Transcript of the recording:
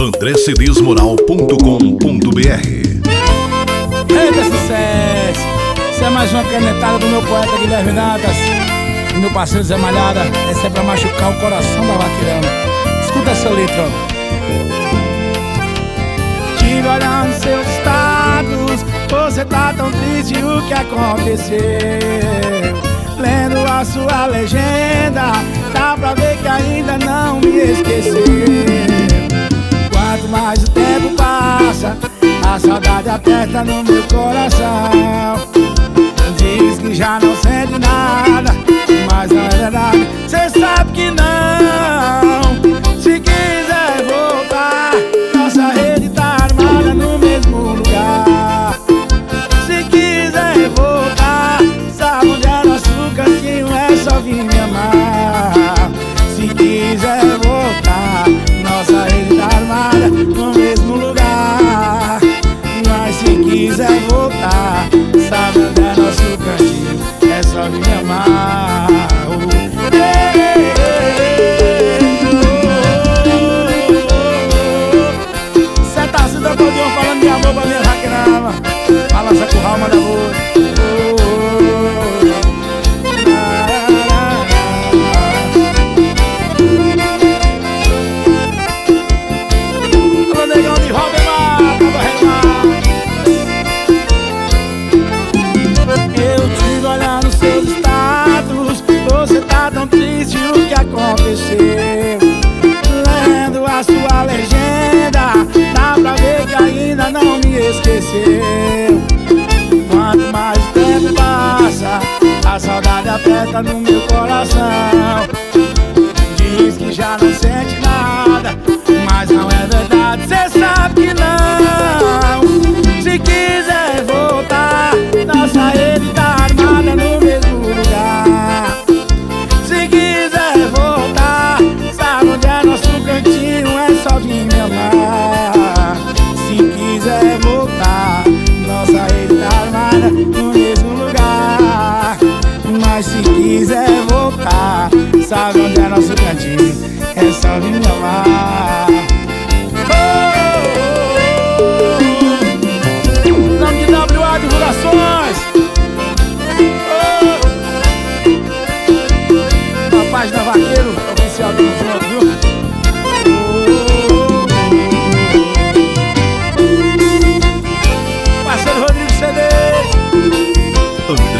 andrecedesmoral.com.br Eita sucesso! Isso é mais uma canetada do meu poeta Guilherme Natas meu parceiro Zé Malhada. Essa é pra machucar o coração da vaqueirana. Escuta essa letra. Tive olhando seus status, você tá tão triste o que aconteceu. Lendo a sua legenda, dá pra ver que ainda não me esqueceu. No meu coração. Diz que já não sente nada, quiser voltar, sabe onde é nosso cantinho, é só me amar. Oh, oh. Cê tá se dando falando de amor pra minha vaquerama Balança com alma da voz Lendo a sua legenda Dá pra ver que ainda não me esqueceu. Quanto mais tempo passa A saudade aperta no meu coração. Diz que já não sente nada Se quiser voltar Nossa rede tá armada no mesmo lugar. Mas se quiser voltar Sabe onde é nosso cantinho? É só vir amar André